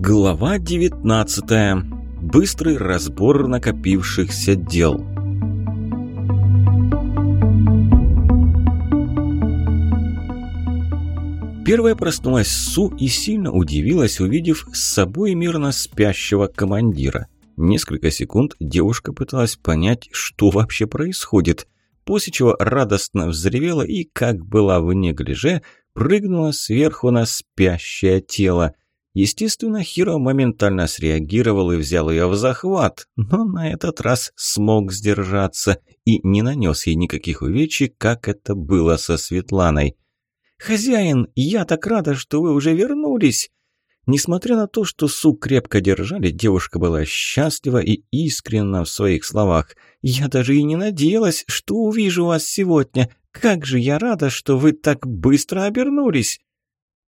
Глава 19. Быстрый разбор накопившихся дел. Первая проснулась Су и сильно удивилась, увидев с собой мирно спящего командира. Несколько секунд девушка пыталась понять, что вообще происходит, после чего радостно взревела и, как была в неглиже, прыгнула сверху на спящее тело. Естественно, Хиро моментально среагировал и взял ее в захват, но на этот раз смог сдержаться и не нанес ей никаких увечий, как это было со Светланой. «Хозяин, я так рада, что вы уже вернулись!» Несмотря на то, что Су крепко держали, девушка была счастлива и искренна в своих словах. «Я даже и не надеялась, что увижу вас сегодня. Как же я рада, что вы так быстро обернулись!»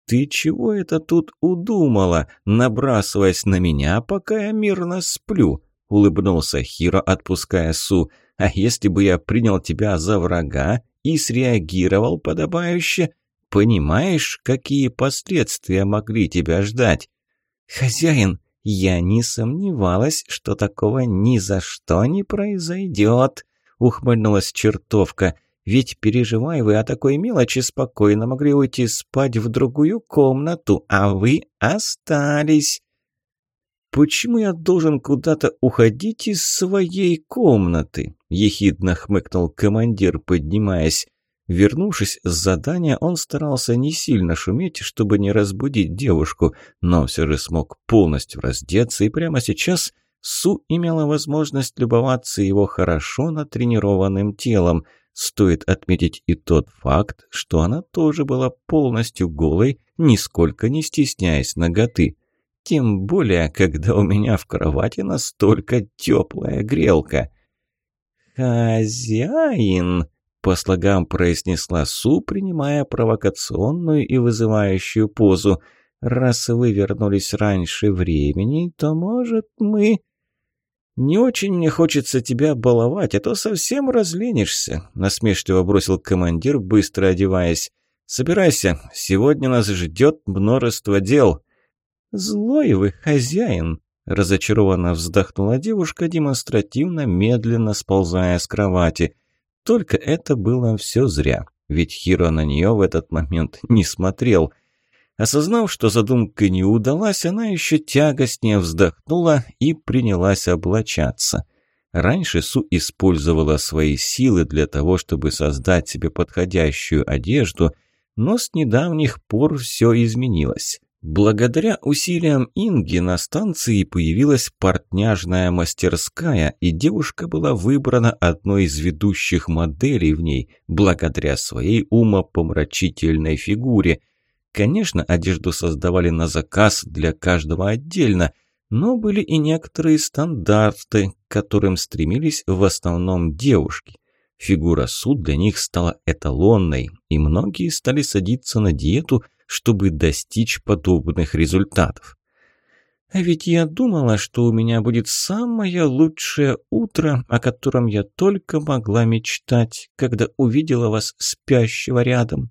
«Ты чего это тут удумала, набрасываясь на меня, пока я мирно сплю?» — улыбнулся Хиро, отпуская Су. «А если бы я принял тебя за врага и среагировал подобающе, Понимаешь, какие последствия могли тебя ждать? Хозяин, я не сомневалась, что такого ни за что не произойдет, ухмыльнулась чертовка. Ведь, переживая вы о такой мелочи, спокойно могли уйти спать в другую комнату, а вы остались. «Почему я должен куда-то уходить из своей комнаты?» – ехидно хмыкнул командир, поднимаясь. Вернувшись с задания, он старался не сильно шуметь, чтобы не разбудить девушку, но все же смог полностью раздеться, и прямо сейчас Су имела возможность любоваться его хорошо натренированным телом. Стоит отметить и тот факт, что она тоже была полностью голой, нисколько не стесняясь ноготы. Тем более, когда у меня в кровати настолько теплая грелка. «Хозяин!» по слогам произнесла Су, принимая провокационную и вызывающую позу. «Раз вы вернулись раньше времени, то, может, мы...» «Не очень мне хочется тебя баловать, а то совсем разленишься», — насмешливо бросил командир, быстро одеваясь. «Собирайся, сегодня нас ждет множество дел». «Злой вы хозяин», — разочарованно вздохнула девушка, демонстративно медленно сползая с кровати. Только это было все зря, ведь Хиро на нее в этот момент не смотрел. Осознав, что задумка не удалась, она еще тягостнее вздохнула и принялась облачаться. Раньше Су использовала свои силы для того, чтобы создать себе подходящую одежду, но с недавних пор все изменилось. Благодаря усилиям Инги на станции появилась портняжная мастерская, и девушка была выбрана одной из ведущих моделей в ней, благодаря своей умопомрачительной фигуре. Конечно, одежду создавали на заказ для каждого отдельно, но были и некоторые стандарты, к которым стремились в основном девушки. Фигура суд для них стала эталонной, и многие стали садиться на диету – чтобы достичь подобных результатов. А ведь я думала, что у меня будет самое лучшее утро, о котором я только могла мечтать, когда увидела вас спящего рядом.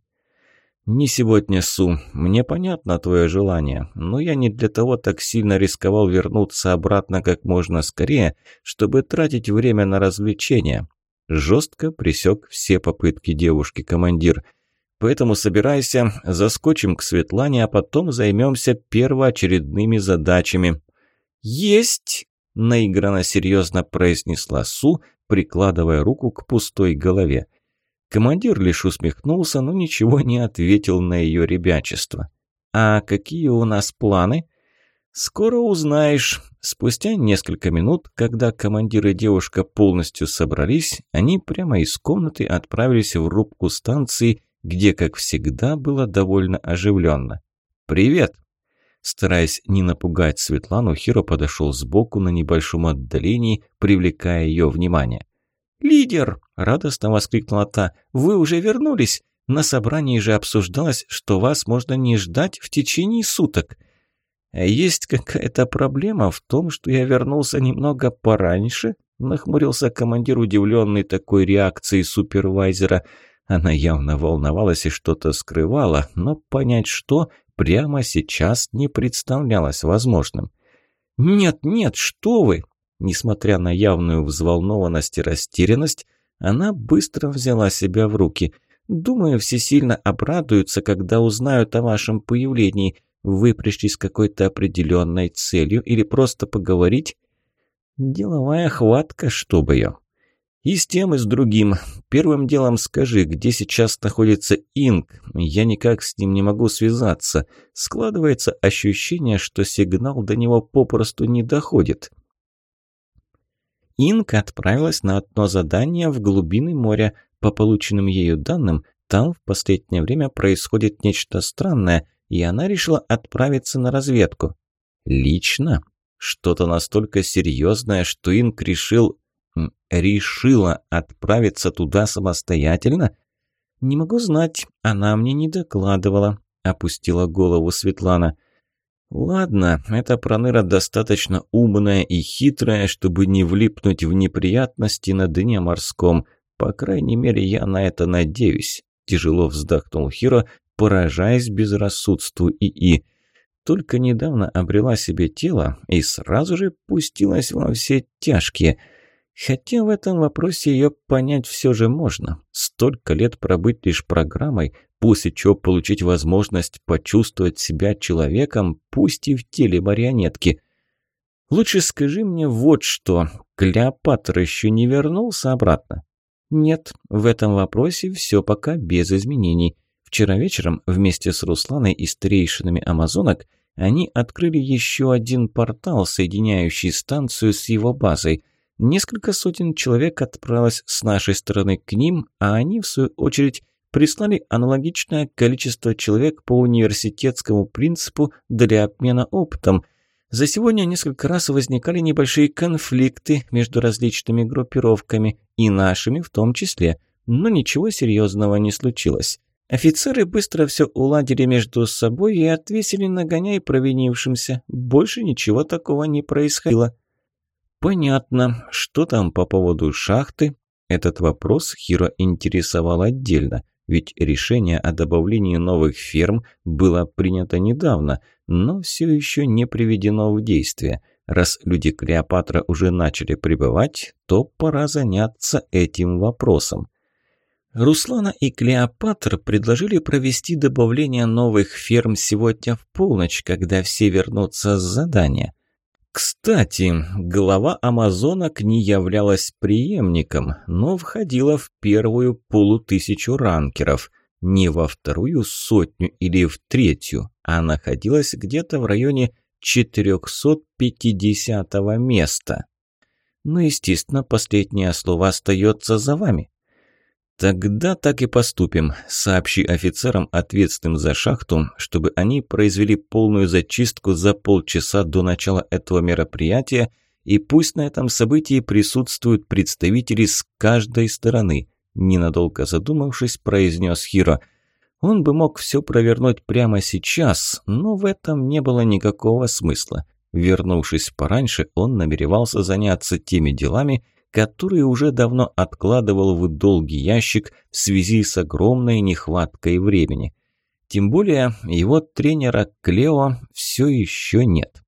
Не сегодня, Су. Мне понятно твое желание, но я не для того так сильно рисковал вернуться обратно как можно скорее, чтобы тратить время на развлечения. Жестко пресек все попытки девушки-командир – Поэтому собирайся, заскочим к Светлане, а потом займемся первоочередными задачами». «Есть!» – наигранно серьезно произнесла Су, прикладывая руку к пустой голове. Командир лишь усмехнулся, но ничего не ответил на ее ребячество. «А какие у нас планы?» «Скоро узнаешь». Спустя несколько минут, когда командир и девушка полностью собрались, они прямо из комнаты отправились в рубку станции где, как всегда, было довольно оживленно. «Привет!» Стараясь не напугать Светлану, Хиро подошел сбоку на небольшом отдалении, привлекая ее внимание. «Лидер!» – радостно воскликнула та. «Вы уже вернулись? На собрании же обсуждалось, что вас можно не ждать в течение суток». «Есть какая-то проблема в том, что я вернулся немного пораньше?» – нахмурился командир, удивленный такой реакцией супервайзера – она явно волновалась и что-то скрывала, но понять что прямо сейчас не представлялось возможным. «Нет, нет, что вы!» Несмотря на явную взволнованность и растерянность, она быстро взяла себя в руки. «Думаю, все сильно обрадуются, когда узнают о вашем появлении. Вы пришли с какой-то определенной целью или просто поговорить?» «Деловая хватка, чтобы ее». «И с тем, и с другим. Первым делом скажи, где сейчас находится Инк? Я никак с ним не могу связаться. Складывается ощущение, что сигнал до него попросту не доходит». Инка отправилась на одно задание в глубины моря. По полученным ею данным, там в последнее время происходит нечто странное, и она решила отправиться на разведку. Лично? Что-то настолько серьезное, что Инк решил... решила отправиться туда самостоятельно? Не могу знать, она мне не докладывала, опустила голову Светлана. Ладно, эта проныра достаточно умная и хитрая, чтобы не влипнуть в неприятности на дне морском. По крайней мере, я на это надеюсь. Тяжело вздохнул Хиро, поражаясь безрассудству ИИ. Только недавно обрела себе тело и сразу же пустилась во все тяжкие – Хотя в этом вопросе ее понять все же можно. Столько лет пробыть лишь программой, после чего получить возможность почувствовать себя человеком, пусть и в теле марионетки. Лучше скажи мне вот что. Клеопатр еще не вернулся обратно? Нет, в этом вопросе все пока без изменений. Вчера вечером вместе с Русланой и старейшинами амазонок они открыли еще один портал, соединяющий станцию с его базой – Несколько сотен человек отправилось с нашей стороны к ним, а они, в свою очередь, прислали аналогичное количество человек по университетскому принципу для обмена опытом. За сегодня несколько раз возникали небольшие конфликты между различными группировками, и нашими в том числе, но ничего серьезного не случилось. Офицеры быстро все уладили между собой и отвесили нагоняй провинившимся. Больше ничего такого не происходило. Понятно, что там по поводу шахты? Этот вопрос Хиро интересовал отдельно, ведь решение о добавлении новых ферм было принято недавно, но все еще не приведено в действие. Раз люди Клеопатра уже начали прибывать, то пора заняться этим вопросом. Руслана и Клеопатр предложили провести добавление новых ферм сегодня в полночь, когда все вернутся с задания. Кстати, глава амазонок не являлась преемником, но входила в первую полутысячу ранкеров. Не во вторую сотню или в третью, а находилась где-то в районе 450 места. Ну, естественно, последнее слово остается за вами. «Тогда так и поступим. Сообщи офицерам, ответственным за шахту, чтобы они произвели полную зачистку за полчаса до начала этого мероприятия, и пусть на этом событии присутствуют представители с каждой стороны», ненадолго задумавшись, произнес Хиро. Он бы мог все провернуть прямо сейчас, но в этом не было никакого смысла. Вернувшись пораньше, он намеревался заняться теми делами, который уже давно откладывал в долгий ящик в связи с огромной нехваткой времени. Тем более его тренера Клео все еще нет.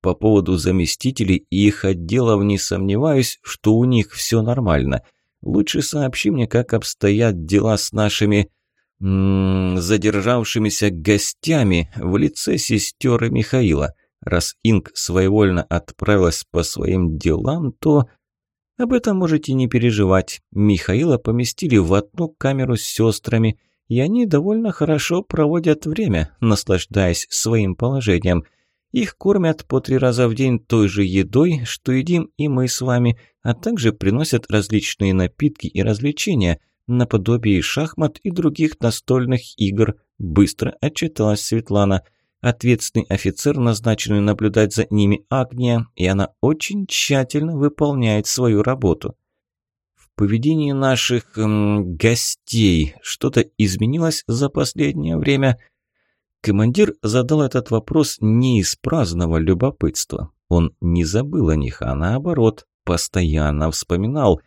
По поводу заместителей и их отделов не сомневаюсь, что у них все нормально. Лучше сообщи мне, как обстоят дела с нашими м -м, задержавшимися гостями в лице сестер Михаила. Раз Инг своевольно отправилась по своим делам, то об этом можете не переживать. Михаила поместили в одну камеру с сестрами, и они довольно хорошо проводят время, наслаждаясь своим положением. Их кормят по три раза в день той же едой, что едим и мы с вами, а также приносят различные напитки и развлечения, наподобие шахмат и других настольных игр, быстро отчиталась Светлана – Ответственный офицер, назначенный наблюдать за ними Агния, и она очень тщательно выполняет свою работу. В поведении наших эм, гостей что-то изменилось за последнее время? Командир задал этот вопрос не из праздного любопытства. Он не забыл о них, а наоборот, постоянно вспоминал.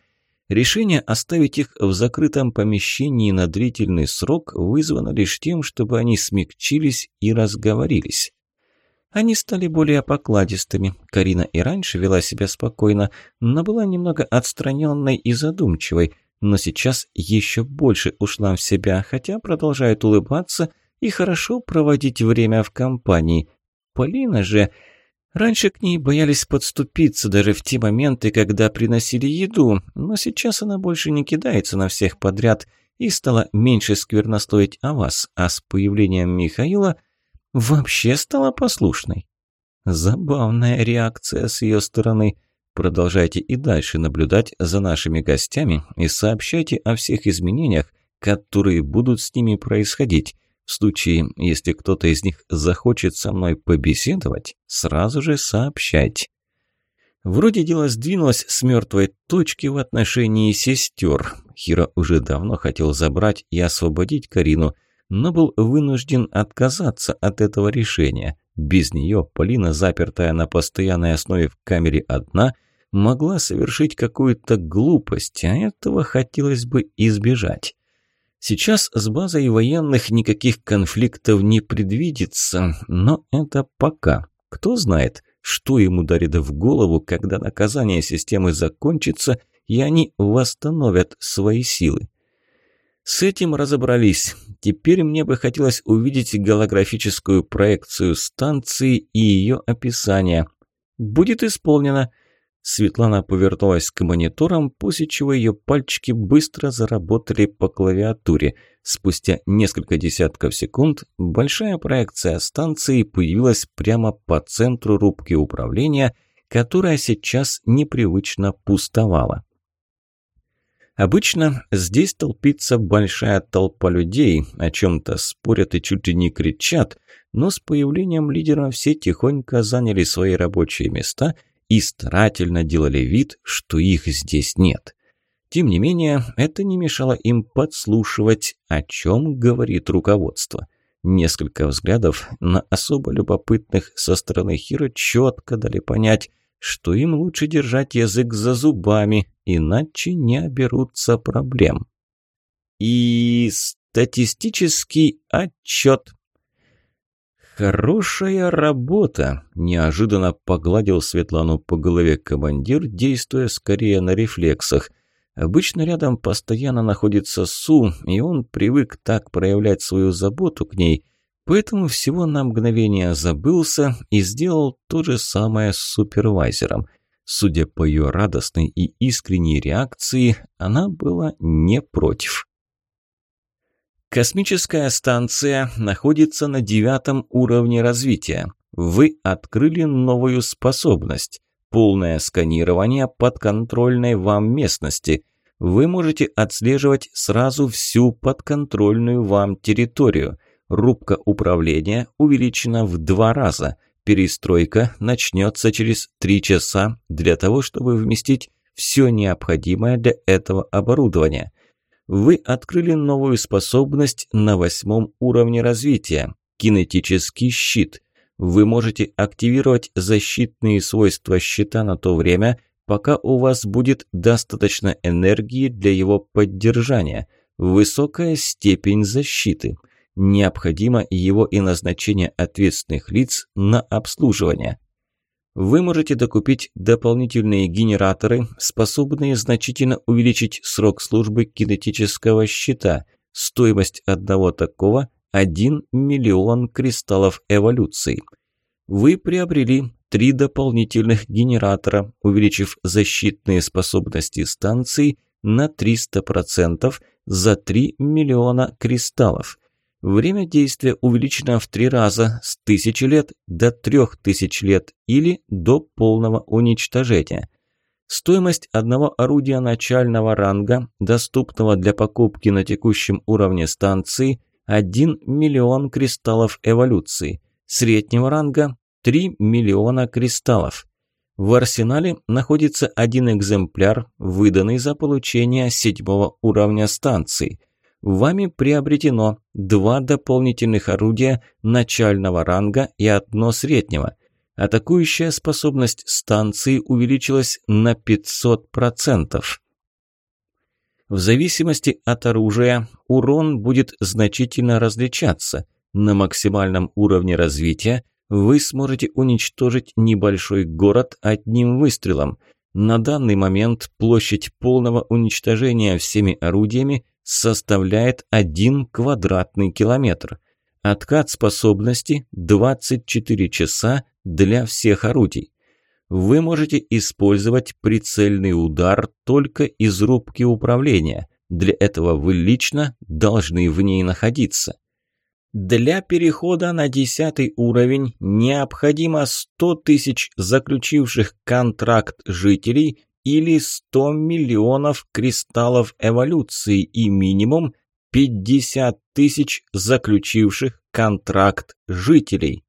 Решение оставить их в закрытом помещении на длительный срок вызвано лишь тем, чтобы они смягчились и разговорились. Они стали более покладистыми. Карина и раньше вела себя спокойно, но была немного отстраненной и задумчивой, но сейчас еще больше ушла в себя, хотя продолжает улыбаться и хорошо проводить время в компании. Полина же... Раньше к ней боялись подступиться даже в те моменты, когда приносили еду, но сейчас она больше не кидается на всех подряд и стала меньше сквернословить о вас, а с появлением Михаила вообще стала послушной. Забавная реакция с ее стороны. Продолжайте и дальше наблюдать за нашими гостями и сообщайте о всех изменениях, которые будут с ними происходить. В случае, если кто-то из них захочет со мной побеседовать, сразу же сообщайте. Вроде дело сдвинулось с мертвой точки в отношении сестер. Хиро уже давно хотел забрать и освободить Карину, но был вынужден отказаться от этого решения. Без нее Полина, запертая на постоянной основе в камере одна, могла совершить какую-то глупость, а этого хотелось бы избежать. Сейчас с базой военных никаких конфликтов не предвидится, но это пока. Кто знает, что ему дарит в голову, когда наказание системы закончится, и они восстановят свои силы. С этим разобрались. Теперь мне бы хотелось увидеть голографическую проекцию станции и ее описание. Будет исполнено. Светлана повернулась к мониторам, после чего ее пальчики быстро заработали по клавиатуре. Спустя несколько десятков секунд большая проекция станции появилась прямо по центру рубки управления, которая сейчас непривычно пустовала. Обычно здесь толпится большая толпа людей, о чем-то спорят и чуть ли не кричат, но с появлением лидера все тихонько заняли свои рабочие места – и старательно делали вид, что их здесь нет. Тем не менее, это не мешало им подслушивать, о чем говорит руководство. Несколько взглядов на особо любопытных со стороны Хира четко дали понять, что им лучше держать язык за зубами, иначе не оберутся проблем. И статистический отчет. «Хорошая работа!» – неожиданно погладил Светлану по голове командир, действуя скорее на рефлексах. Обычно рядом постоянно находится Су, и он привык так проявлять свою заботу к ней, поэтому всего на мгновение забылся и сделал то же самое с супервайзером. Судя по ее радостной и искренней реакции, она была не против. Космическая станция находится на девятом уровне развития. Вы открыли новую способность – полное сканирование подконтрольной вам местности. Вы можете отслеживать сразу всю подконтрольную вам территорию. Рубка управления увеличена в два раза. Перестройка начнется через три часа для того, чтобы вместить все необходимое для этого оборудования – вы открыли новую способность на восьмом уровне развития – кинетический щит. Вы можете активировать защитные свойства щита на то время, пока у вас будет достаточно энергии для его поддержания. Высокая степень защиты. Необходимо его и назначение ответственных лиц на обслуживание. Вы можете докупить дополнительные генераторы, способные значительно увеличить срок службы кинетического щита. Стоимость одного такого – 1 миллион кристаллов эволюции. Вы приобрели три дополнительных генератора, увеличив защитные способности станции на 300% за 3 миллиона кристаллов. Время действия увеличено в три раза с тысячи лет до трех тысяч лет или до полного уничтожения. Стоимость одного орудия начального ранга, доступного для покупки на текущем уровне станции, 1 миллион кристаллов эволюции, среднего ранга 3 миллиона кристаллов. В арсенале находится один экземпляр, выданный за получение седьмого уровня станции – Вами приобретено два дополнительных орудия начального ранга и одно среднего. Атакующая способность станции увеличилась на 500%. В зависимости от оружия урон будет значительно различаться. На максимальном уровне развития вы сможете уничтожить небольшой город одним выстрелом. На данный момент площадь полного уничтожения всеми орудиями составляет 1 квадратный километр. Откат способности 24 часа для всех орудий. Вы можете использовать прицельный удар только из рубки управления. Для этого вы лично должны в ней находиться. Для перехода на 10 уровень необходимо 100 тысяч заключивших контракт жителей или 100 миллионов кристаллов эволюции и минимум 50 тысяч заключивших контракт жителей.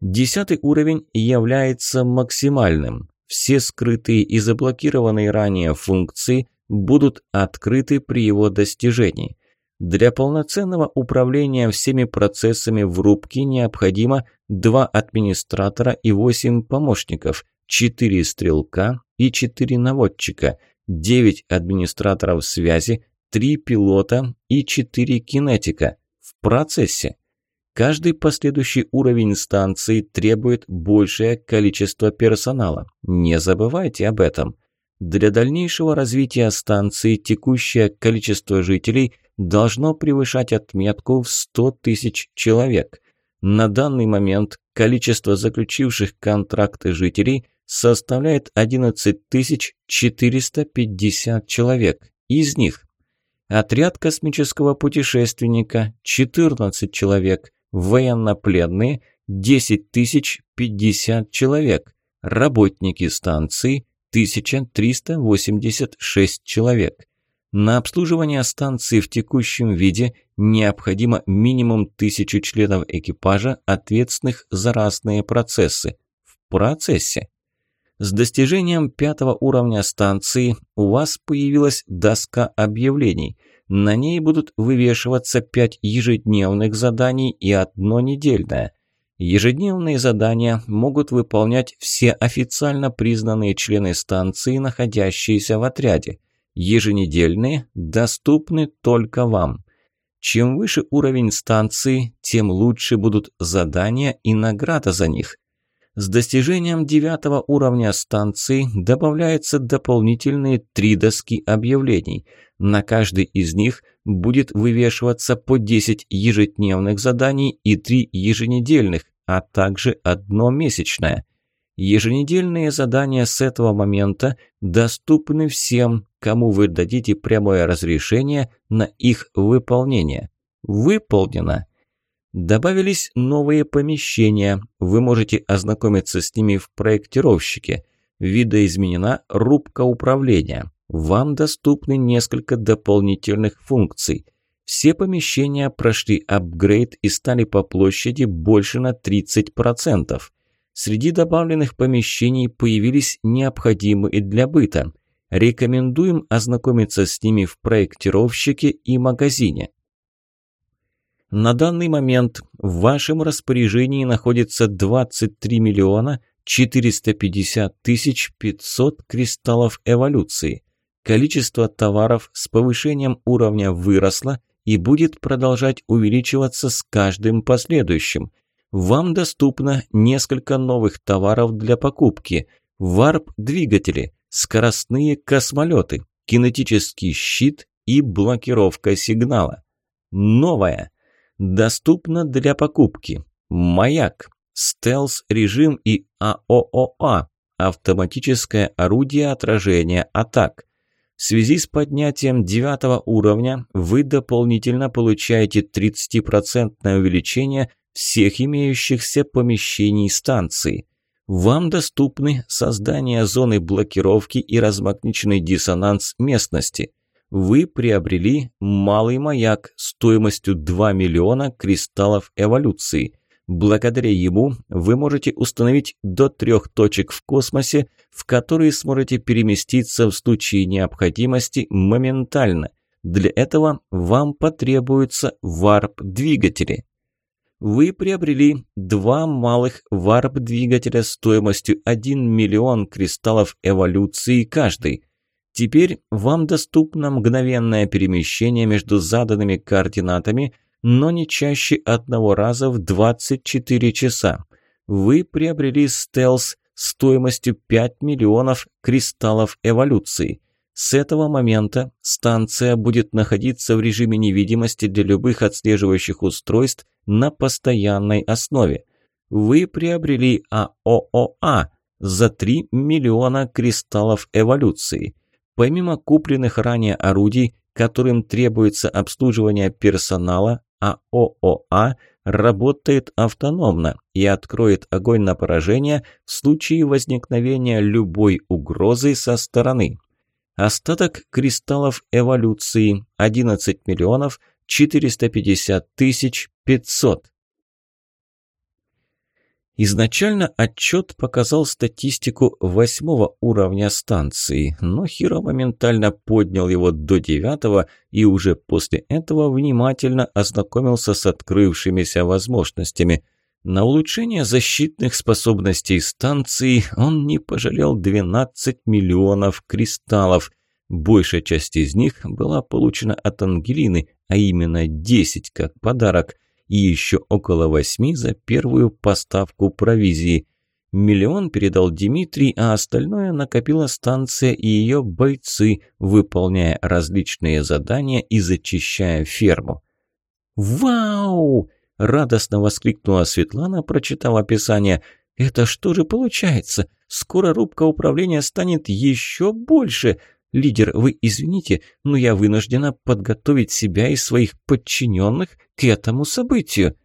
Десятый уровень является максимальным. Все скрытые и заблокированные ранее функции будут открыты при его достижении. Для полноценного управления всеми процессами в рубке необходимо два администратора и восемь помощников, четыре стрелка и четыре наводчика, девять администраторов связи, три пилота и четыре кинетика. В процессе. Каждый последующий уровень станции требует большее количество персонала. Не забывайте об этом. Для дальнейшего развития станции текущее количество жителей должно превышать отметку в 100 тысяч человек. На данный момент количество заключивших контракты жителей составляет 11 450 человек. Из них отряд космического путешественника – 14 человек, военнопленные – 10 050 человек, работники станции – 1386 человек. На обслуживание станции в текущем виде необходимо минимум тысячу членов экипажа, ответственных за разные процессы. В процессе. С достижением пятого уровня станции у вас появилась доска объявлений. На ней будут вывешиваться пять ежедневных заданий и одно недельное. Ежедневные задания могут выполнять все официально признанные члены станции, находящиеся в отряде. Еженедельные доступны только вам. Чем выше уровень станции, тем лучше будут задания и награда за них. С достижением девятого уровня станции добавляются дополнительные три доски объявлений. На каждой из них будет вывешиваться по 10 ежедневных заданий и 3 еженедельных, а также одно месячное. Еженедельные задания с этого момента доступны всем, кому вы дадите прямое разрешение на их выполнение. Выполнено. Добавились новые помещения. Вы можете ознакомиться с ними в проектировщике. Видоизменена рубка управления. Вам доступны несколько дополнительных функций. Все помещения прошли апгрейд и стали по площади больше на 30%. Среди добавленных помещений появились необходимые для быта. Рекомендуем ознакомиться с ними в проектировщике и магазине. На данный момент в вашем распоряжении находится 23 миллиона 450 тысяч 500 кристаллов эволюции. Количество товаров с повышением уровня выросло и будет продолжать увеличиваться с каждым последующим. Вам доступно несколько новых товаров для покупки. Варп-двигатели, скоростные космолеты, кинетический щит и блокировка сигнала. Новое. Доступно для покупки. Маяк, стелс-режим и АООА, автоматическое орудие отражения атак. В связи с поднятием девятого уровня вы дополнительно получаете 30% увеличение всех имеющихся помещений станции. Вам доступны создание зоны блокировки и размагниченный диссонанс местности. Вы приобрели малый маяк стоимостью 2 миллиона кристаллов эволюции. Благодаря ему вы можете установить до трех точек в космосе, в которые сможете переместиться в случае необходимости моментально. Для этого вам потребуются варп-двигатели. Вы приобрели два малых варп-двигателя стоимостью 1 миллион кристаллов эволюции каждый. Теперь вам доступно мгновенное перемещение между заданными координатами, но не чаще одного раза в 24 часа. Вы приобрели стелс стоимостью 5 миллионов кристаллов эволюции. С этого момента станция будет находиться в режиме невидимости для любых отслеживающих устройств на постоянной основе. Вы приобрели АООА за 3 миллиона кристаллов эволюции. Помимо купленных ранее орудий, которым требуется обслуживание персонала, АООА работает автономно и откроет огонь на поражение в случае возникновения любой угрозы со стороны. Остаток кристаллов эволюции 11 миллионов 450 тысяч 500. Изначально отчет показал статистику восьмого уровня станции, но Хиро моментально поднял его до девятого и уже после этого внимательно ознакомился с открывшимися возможностями. На улучшение защитных способностей станции он не пожалел 12 миллионов кристаллов. Большая часть из них была получена от Ангелины, а именно 10 как подарок – и еще около восьми за первую поставку провизии. Миллион передал Дмитрий, а остальное накопила станция и ее бойцы, выполняя различные задания и зачищая ферму. «Вау!» – радостно воскликнула Светлана, прочитав описание. «Это что же получается? Скоро рубка управления станет еще больше!» «Лидер, вы извините, но я вынуждена подготовить себя и своих подчиненных к этому событию».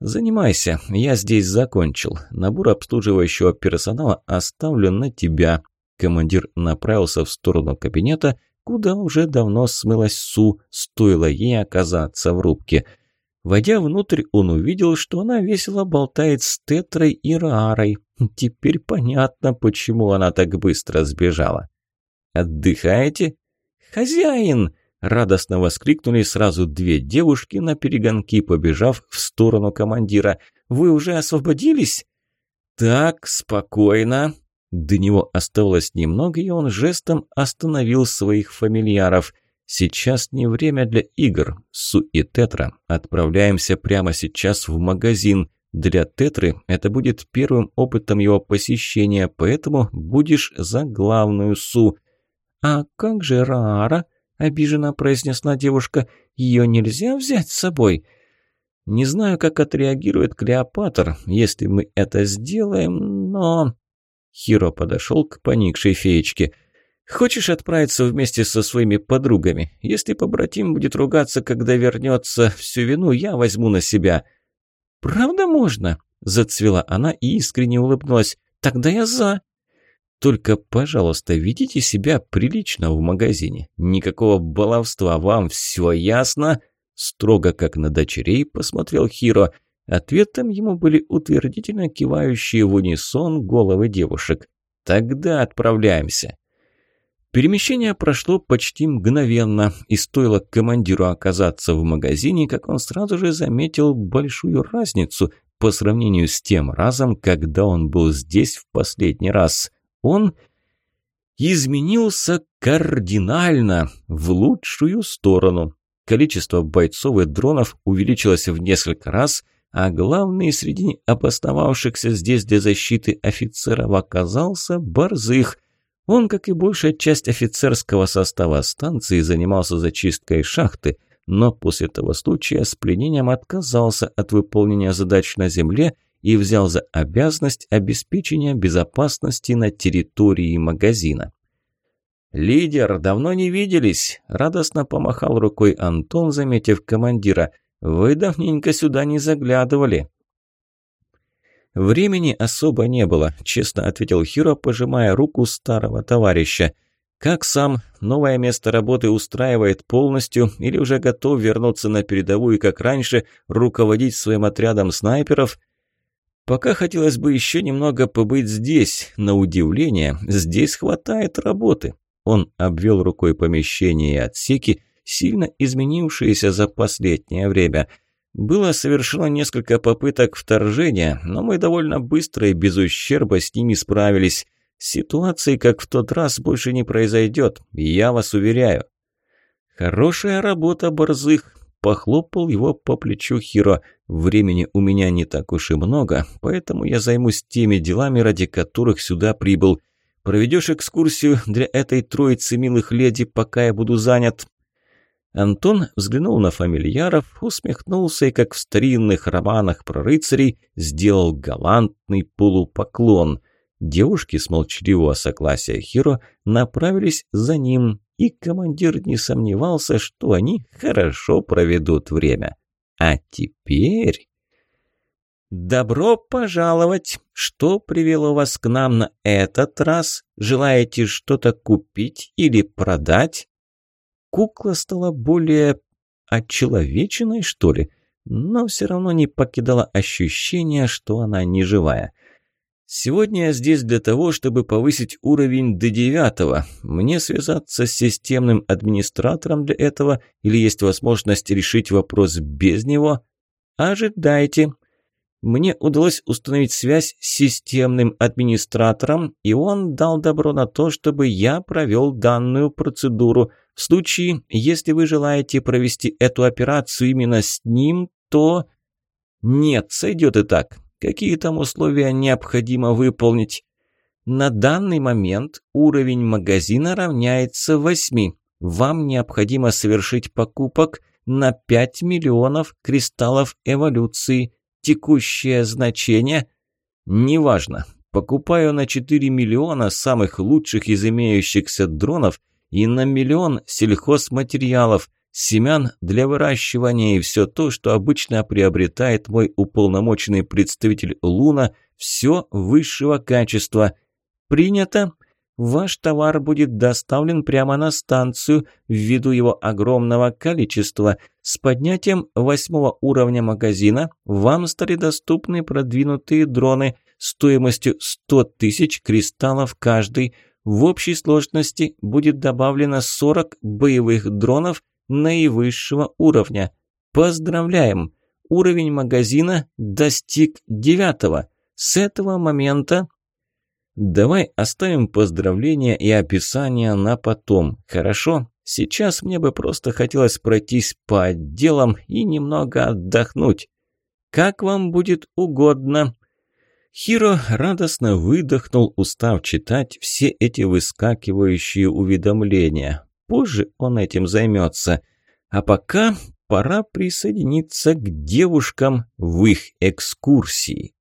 «Занимайся, я здесь закончил. Набор обслуживающего персонала оставлю на тебя». Командир направился в сторону кабинета, куда уже давно смылась Су, стоило ей оказаться в рубке. Войдя внутрь, он увидел, что она весело болтает с Тетрой и Раарой. Теперь понятно, почему она так быстро сбежала. «Отдыхаете?» «Хозяин!» – радостно воскликнули сразу две девушки на перегонки, побежав в сторону командира. «Вы уже освободились?» «Так, спокойно». До него оставалось немного, и он жестом остановил своих фамильяров. «Сейчас не время для игр. Су и Тетра. Отправляемся прямо сейчас в магазин. Для Тетры это будет первым опытом его посещения, поэтому будешь за главную Су. «А как же Раара?» – обиженно произнесла девушка. «Ее нельзя взять с собой?» «Не знаю, как отреагирует Клеопатр, если мы это сделаем, но...» Хиро подошел к поникшей феечке. «Хочешь отправиться вместе со своими подругами? Если побратим будет ругаться, когда вернется, всю вину я возьму на себя». «Правда можно?» – зацвела она и искренне улыбнулась. «Тогда я за». Только, пожалуйста, ведите себя прилично в магазине. Никакого баловства, вам все ясно?» Строго, как на дочерей, посмотрел Хиро. Ответом ему были утвердительно кивающие в унисон головы девушек. «Тогда отправляемся». Перемещение прошло почти мгновенно, и стоило командиру оказаться в магазине, как он сразу же заметил большую разницу по сравнению с тем разом, когда он был здесь в последний раз он изменился кардинально в лучшую сторону. Количество бойцов и дронов увеличилось в несколько раз, а главный среди обосновавшихся здесь для защиты офицеров оказался Борзых. Он, как и большая часть офицерского состава станции, занимался зачисткой шахты, но после того случая с пленением отказался от выполнения задач на земле и взял за обязанность обеспечения безопасности на территории магазина. «Лидер, давно не виделись!» – радостно помахал рукой Антон, заметив командира. «Вы давненько сюда не заглядывали». «Времени особо не было», – честно ответил Хиро, пожимая руку старого товарища. «Как сам? Новое место работы устраивает полностью или уже готов вернуться на передовую, как раньше, руководить своим отрядом снайперов?» Пока хотелось бы еще немного побыть здесь. На удивление, здесь хватает работы. Он обвел рукой помещение и отсеки, сильно изменившиеся за последнее время. Было совершено несколько попыток вторжения, но мы довольно быстро и без ущерба с ними справились. Ситуации, как в тот раз, больше не произойдет, я вас уверяю. Хорошая работа, Борзых, похлопал его по плечу Хиро. Времени у меня не так уж и много, поэтому я займусь теми делами, ради которых сюда прибыл. Проведешь экскурсию для этой троицы милых леди, пока я буду занят?» Антон взглянул на фамильяров, усмехнулся и, как в старинных романах про рыцарей, сделал галантный полупоклон. Девушки с молчаливого согласия Хиро направились за ним, и командир не сомневался, что они хорошо проведут время. А теперь... «Добро пожаловать! Что привело вас к нам на этот раз? Желаете что-то купить или продать?» Кукла стала более очеловеченной, что ли, но все равно не покидала ощущение, что она не живая. Сегодня я здесь для того, чтобы повысить уровень до девятого. Мне связаться с системным администратором для этого или есть возможность решить вопрос без него? Ожидайте. Мне удалось установить связь с системным администратором, и он дал добро на то, чтобы я провел данную процедуру. В случае, если вы желаете провести эту операцию именно с ним, то... Нет, сойдет и так. Какие там условия необходимо выполнить? На данный момент уровень магазина равняется 8. Вам необходимо совершить покупок на 5 миллионов кристаллов эволюции – Текущее значение? Неважно. Покупаю на 4 миллиона самых лучших из имеющихся дронов и на миллион сельхозматериалов, семян для выращивания и все то, что обычно приобретает мой уполномоченный представитель Луна, все высшего качества. Принято. Ваш товар будет доставлен прямо на станцию ввиду его огромного количества. С поднятием восьмого уровня магазина вам стали доступны продвинутые дроны стоимостью 100 тысяч кристаллов каждый. В общей сложности будет добавлено 40 боевых дронов наивысшего уровня. Поздравляем! Уровень магазина достиг девятого. С этого момента Давай оставим поздравления и описания на потом, хорошо? Сейчас мне бы просто хотелось пройтись по отделам и немного отдохнуть. Как вам будет угодно. Хиро радостно выдохнул, устав читать все эти выскакивающие уведомления. Позже он этим займется. А пока пора присоединиться к девушкам в их экскурсии.